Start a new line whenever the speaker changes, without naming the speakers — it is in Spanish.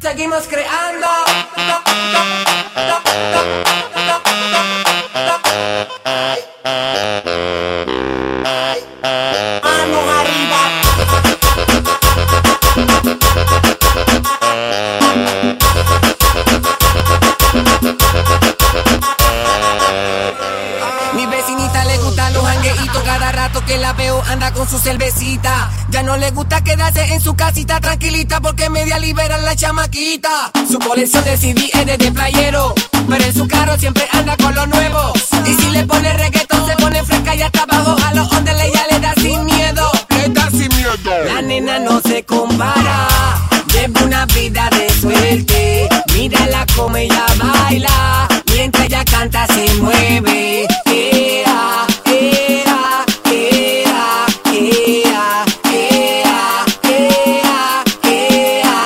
Seguimos creando. Cada rato que la veo anda con su cervecita. Ya no le gusta quedarse en su casita tranquilita porque media libera la chamaquita. Su colección de CD es de playero, pero en su carro siempre anda con lo nuevo. Y si le pone reggaetón se pone fresca y hasta abajo a los onde ya le da sin miedo. Le da sin
miedo.
La nena no se compara, lleva una vida de suerte. Mira